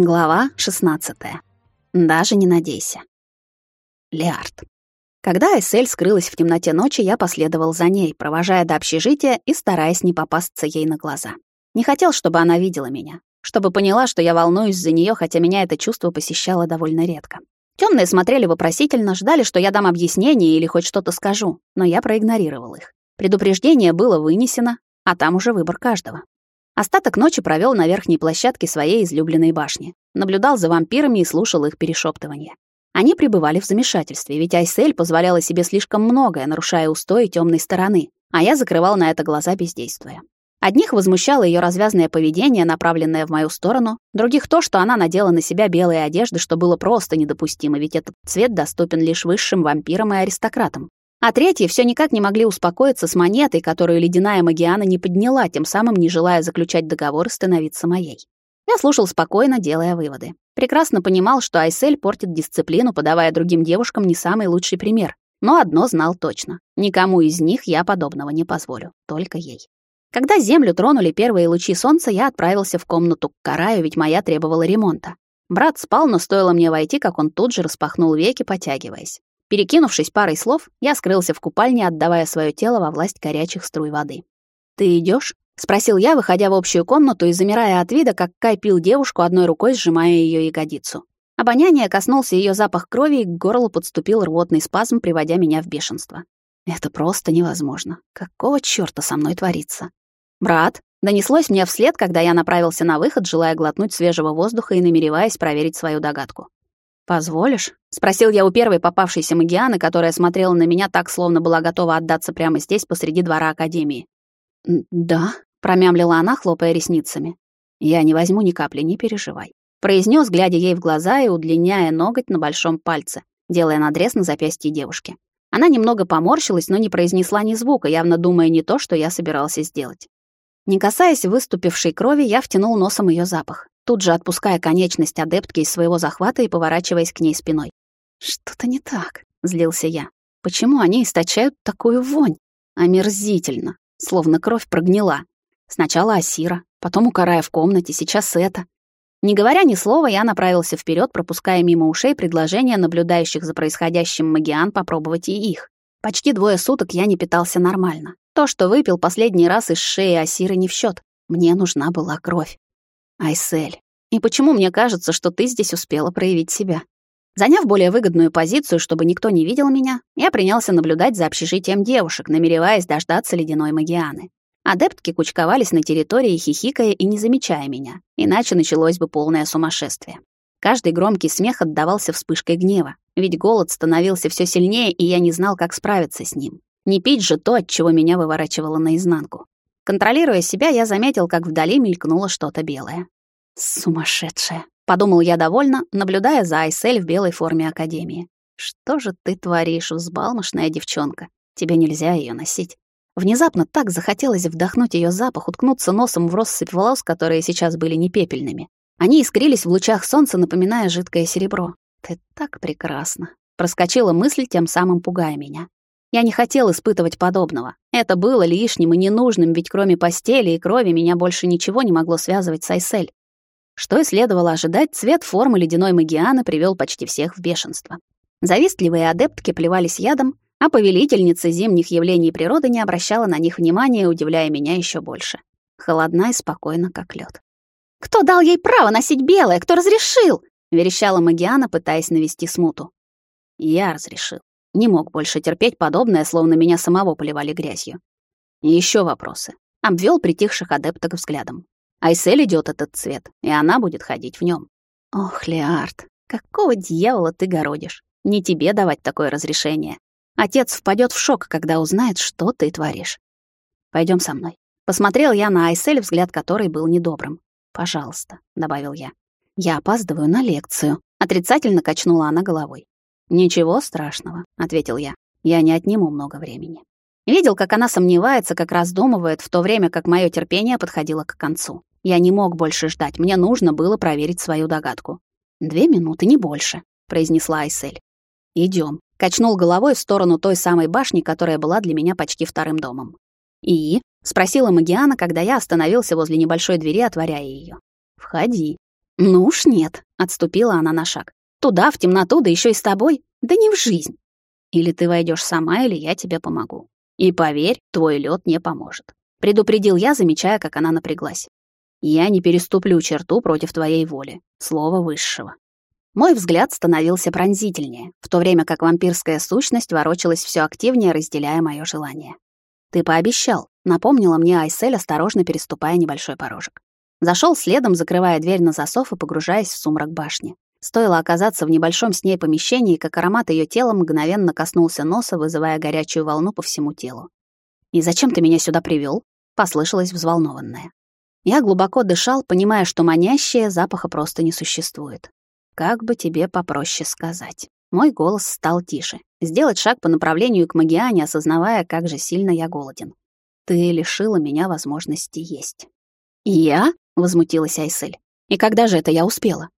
Глава 16. Даже не надейся. Лиард. Когда Эсель скрылась в темноте ночи, я последовал за ней, провожая до общежития и стараясь не попасться ей на глаза. Не хотел, чтобы она видела меня, чтобы поняла, что я волнуюсь за нее, хотя меня это чувство посещало довольно редко. Темные смотрели вопросительно, ждали, что я дам объяснение или хоть что-то скажу, но я проигнорировал их. Предупреждение было вынесено, а там уже выбор каждого. Остаток ночи провел на верхней площадке своей излюбленной башни. Наблюдал за вампирами и слушал их перешептывания. Они пребывали в замешательстве, ведь Айсель позволяла себе слишком многое, нарушая устои темной стороны, а я закрывал на это глаза бездействуя. Одних возмущало ее развязное поведение, направленное в мою сторону, других то, что она надела на себя белые одежды, что было просто недопустимо, ведь этот цвет доступен лишь высшим вампирам и аристократам. А третьи все никак не могли успокоиться с монетой, которую ледяная Магиана не подняла, тем самым не желая заключать договор и становиться моей. Я слушал спокойно, делая выводы. Прекрасно понимал, что Айсель портит дисциплину, подавая другим девушкам не самый лучший пример. Но одно знал точно. Никому из них я подобного не позволю. Только ей. Когда землю тронули первые лучи солнца, я отправился в комнату к Караю, ведь моя требовала ремонта. Брат спал, но стоило мне войти, как он тут же распахнул веки, потягиваясь. Перекинувшись парой слов, я скрылся в купальне, отдавая свое тело во власть горячих струй воды. «Ты идешь? спросил я, выходя в общую комнату и замирая от вида, как Кай пил девушку, одной рукой сжимая ее ягодицу. Обоняние коснулся ее запах крови, и к горлу подступил рвотный спазм, приводя меня в бешенство. Это просто невозможно. Какого чёрта со мной творится? Брат, донеслось мне вслед, когда я направился на выход, желая глотнуть свежего воздуха и намереваясь проверить свою догадку. «Позволишь?» — спросил я у первой попавшейся магианы, которая смотрела на меня так, словно была готова отдаться прямо здесь, посреди двора Академии. «Да», — промямлила она, хлопая ресницами. «Я не возьму ни капли, не переживай», — произнес, глядя ей в глаза и удлиняя ноготь на большом пальце, делая надрез на запястье девушки. Она немного поморщилась, но не произнесла ни звука, явно думая не то, что я собирался сделать. Не касаясь выступившей крови, я втянул носом ее запах тут же отпуская конечность адептки из своего захвата и поворачиваясь к ней спиной. «Что-то не так», — злился я. «Почему они источают такую вонь? Омерзительно, словно кровь прогнила. Сначала Асира, потом укарая в комнате, сейчас это. Не говоря ни слова, я направился вперед, пропуская мимо ушей предложения наблюдающих за происходящим магиан попробовать и их. Почти двое суток я не питался нормально. То, что выпил последний раз из шеи Асиры, не в счет. Мне нужна была кровь. Айсель, и почему мне кажется, что ты здесь успела проявить себя? Заняв более выгодную позицию, чтобы никто не видел меня, я принялся наблюдать за общежитием девушек, намереваясь дождаться ледяной магианы. Адептки кучковались на территории, хихикая и не замечая меня, иначе началось бы полное сумасшествие. Каждый громкий смех отдавался вспышкой гнева, ведь голод становился все сильнее, и я не знал, как справиться с ним. Не пить же то, от чего меня выворачивало наизнанку. Контролируя себя, я заметил, как вдали мелькнуло что-то белое. «Сумасшедшая», — подумал я довольно, наблюдая за Айсель в белой форме Академии. «Что же ты творишь, взбалмошная девчонка? Тебе нельзя ее носить». Внезапно так захотелось вдохнуть ее запах, уткнуться носом в россыпь волос, которые сейчас были не пепельными. Они искрились в лучах солнца, напоминая жидкое серебро. «Ты так прекрасна», — проскочила мысль, тем самым пугая меня. Я не хотел испытывать подобного. Это было лишним и ненужным, ведь кроме постели и крови меня больше ничего не могло связывать с Айсель. Что и следовало ожидать, цвет формы ледяной магианы привел почти всех в бешенство. Завистливые адептки плевались ядом, а повелительница зимних явлений природы не обращала на них внимания, удивляя меня еще больше. Холодна и спокойна, как лед. «Кто дал ей право носить белое? Кто разрешил?» — верещала Магиана, пытаясь навести смуту. «Я разрешил. Не мог больше терпеть подобное, словно меня самого поливали грязью. И еще вопросы. Обвел притихших адепток взглядом. Айсель идет этот цвет, и она будет ходить в нем. Ох, Леард, какого дьявола ты городишь? Не тебе давать такое разрешение. Отец впадет в шок, когда узнает, что ты творишь. Пойдем со мной. Посмотрел я на Айсель, взгляд которой был недобрым. «Пожалуйста», — добавил я. «Я опаздываю на лекцию», — отрицательно качнула она головой. «Ничего страшного», — ответил я. «Я не отниму много времени». Видел, как она сомневается, как раздумывает, в то время как мое терпение подходило к концу. Я не мог больше ждать, мне нужно было проверить свою догадку. «Две минуты, не больше», — произнесла Айсель. Идем. качнул головой в сторону той самой башни, которая была для меня почти вторым домом. «И?» — спросила Магиана, когда я остановился возле небольшой двери, отворяя ее. «Входи», «Ну уж нет», — отступила она на шаг. «Туда, в темноту, да еще и с тобой? Да не в жизнь. Или ты войдешь сама, или я тебе помогу. И поверь, твой лед не поможет. Предупредил я, замечая, как она напряглась. Я не переступлю черту против твоей воли. Слово высшего. Мой взгляд становился пронзительнее, в то время как вампирская сущность ворочалась все активнее, разделяя мое желание. «Ты пообещал», — напомнила мне Айсель, осторожно переступая небольшой порожек. Зашел следом, закрывая дверь на засов и погружаясь в сумрак башни. Стоило оказаться в небольшом с ней помещении, как аромат ее тела мгновенно коснулся носа, вызывая горячую волну по всему телу. «И зачем ты меня сюда привел? послышалось взволнованное. Я глубоко дышал, понимая, что манящее запаха просто не существует. Как бы тебе попроще сказать. Мой голос стал тише. Сделать шаг по направлению к Магиане, осознавая, как же сильно я голоден. Ты лишила меня возможности есть. «Я?» — возмутилась Айсель. «И когда же это я успела?»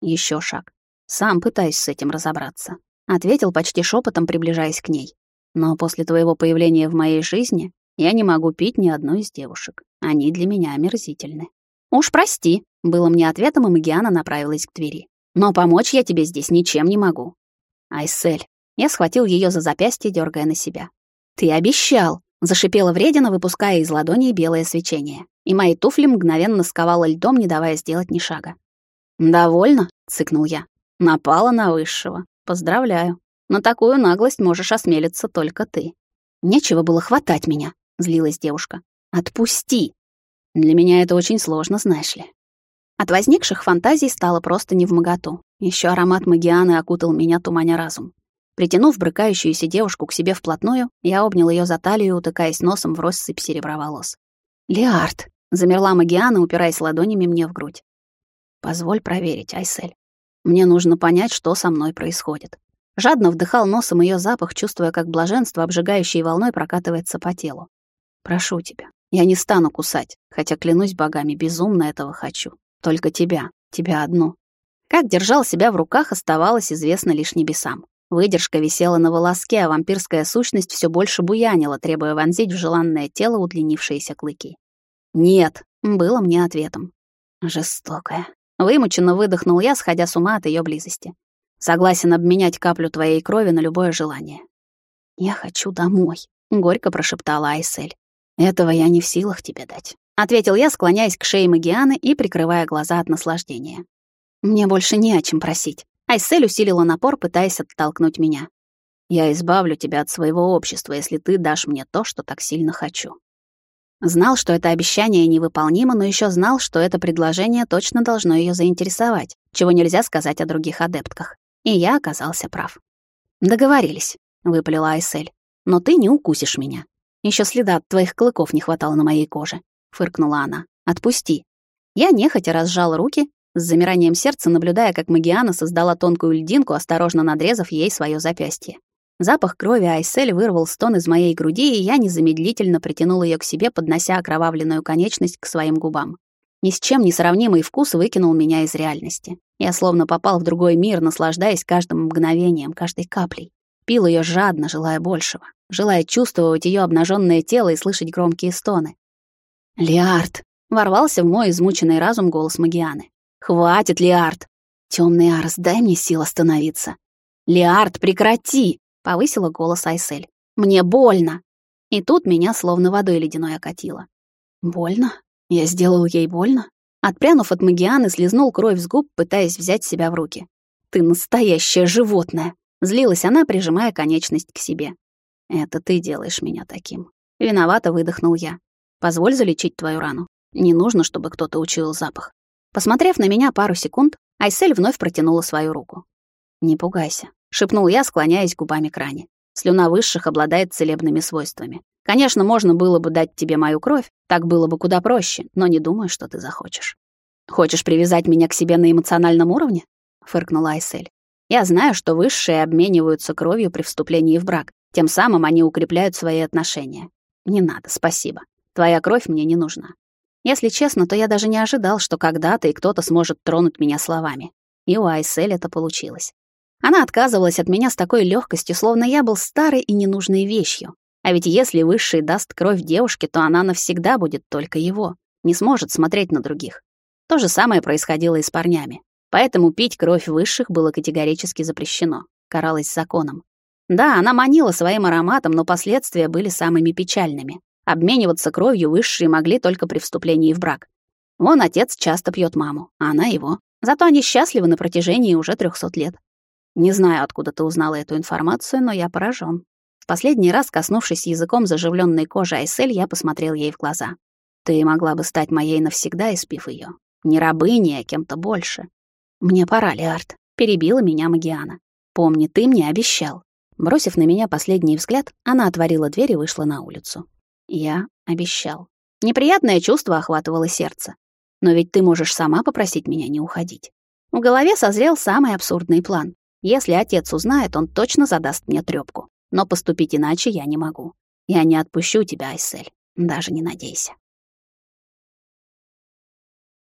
Еще шаг. Сам пытаюсь с этим разобраться. Ответил почти шепотом, приближаясь к ней. Но после твоего появления в моей жизни я не могу пить ни одной из девушек. Они для меня омерзительны. Уж прости, было мне ответом, и Магиана направилась к двери. Но помочь я тебе здесь ничем не могу. Айсель. Я схватил ее за запястье, дергая на себя. Ты обещал, зашипела вредина, выпуская из ладоней белое свечение. И мои туфли мгновенно сковало льдом, не давая сделать ни шага. «Довольно?» — цыкнул я. «Напала на высшего. Поздравляю. На такую наглость можешь осмелиться только ты». «Нечего было хватать меня», — злилась девушка. «Отпусти!» Для меня это очень сложно, знаешь ли. От возникших фантазий стало просто невмоготу. Еще аромат магианы окутал меня, туманя разум. Притянув брыкающуюся девушку к себе вплотную, я обнял ее за талию, утыкаясь носом в россыпь серебра волос. «Леард!» — замерла Магиана, упираясь ладонями мне в грудь. Позволь проверить, Айсель. Мне нужно понять, что со мной происходит. Жадно вдыхал носом ее запах, чувствуя, как блаженство, обжигающей волной, прокатывается по телу. Прошу тебя, я не стану кусать, хотя, клянусь богами, безумно этого хочу. Только тебя, тебя одну. Как держал себя в руках, оставалось известно лишь небесам. Выдержка висела на волоске, а вампирская сущность все больше буянила, требуя вонзить в желанное тело удлинившиеся клыки. «Нет», — было мне ответом. Жестокая, Вымученно выдохнул я, сходя с ума от ее близости. Согласен обменять каплю твоей крови на любое желание. Я хочу домой, горько прошептала Айсель. Этого я не в силах тебе дать, ответил я, склоняясь к шее Магианы и прикрывая глаза от наслаждения. Мне больше не о чем просить. Айсель усилила напор, пытаясь оттолкнуть меня. Я избавлю тебя от своего общества, если ты дашь мне то, что так сильно хочу. Знал, что это обещание невыполнимо, но еще знал, что это предложение точно должно ее заинтересовать, чего нельзя сказать о других адептках. И я оказался прав. «Договорились», — выпалила Айсель. «Но ты не укусишь меня. Еще следа от твоих клыков не хватало на моей коже», — фыркнула она. «Отпусти». Я нехотя разжал руки, с замиранием сердца наблюдая, как Магиана создала тонкую льдинку, осторожно надрезав ей свое запястье. Запах крови Айсель вырвал стон из моей груди, и я незамедлительно притянул ее к себе, поднося окровавленную конечность к своим губам. Ни с чем не сравнимый вкус выкинул меня из реальности. Я словно попал в другой мир, наслаждаясь каждым мгновением, каждой каплей. Пил ее жадно, желая большего, желая чувствовать ее обнаженное тело и слышать громкие стоны. «Лиард!» — ворвался в мой измученный разум голос Магианы. «Хватит, Лиард! Темный Арс, дай мне сил остановиться!» «Лиард, прекрати!» повысила голос Айсель. Мне больно. И тут меня словно водой ледяной окатило. Больно? Я сделал ей больно? Отпрянув от Магианы, слезнул кровь с губ, пытаясь взять себя в руки. Ты настоящее животное, злилась она, прижимая конечность к себе. Это ты делаешь меня таким. Виновато выдохнул я. Позволь залечить твою рану. Не нужно, чтобы кто-то учуял запах. Посмотрев на меня пару секунд, Айсель вновь протянула свою руку. Не пугайся шепнул я, склоняясь губами к ране. Слюна высших обладает целебными свойствами. Конечно, можно было бы дать тебе мою кровь, так было бы куда проще, но не думаю, что ты захочешь. Хочешь привязать меня к себе на эмоциональном уровне? фыркнула Айсель. Я знаю, что высшие обмениваются кровью при вступлении в брак, тем самым они укрепляют свои отношения. Не надо, спасибо. Твоя кровь мне не нужна. Если честно, то я даже не ожидал, что когда-то и кто-то сможет тронуть меня словами. И у Айсель это получилось. Она отказывалась от меня с такой легкостью, словно я был старой и ненужной вещью. А ведь если высший даст кровь девушке, то она навсегда будет только его, не сможет смотреть на других. То же самое происходило и с парнями. Поэтому пить кровь высших было категорически запрещено, каралось законом. Да, она манила своим ароматом, но последствия были самыми печальными. Обмениваться кровью высшие могли только при вступлении в брак. Вон отец часто пьет маму, а она его. Зато они счастливы на протяжении уже 300 лет. Не знаю, откуда ты узнала эту информацию, но я поражен. В последний раз, коснувшись языком заживленной кожи Айсель, я посмотрел ей в глаза. Ты могла бы стать моей навсегда, испив ее. Не рабыней, а кем-то больше. Мне пора, Леард. Перебила меня Магиана. Помни, ты мне обещал. Бросив на меня последний взгляд, она отворила дверь и вышла на улицу. Я обещал. Неприятное чувство охватывало сердце. Но ведь ты можешь сама попросить меня не уходить. В голове созрел самый абсурдный план. Если отец узнает, он точно задаст мне трёпку. Но поступить иначе я не могу. Я не отпущу тебя, Айсель. Даже не надейся.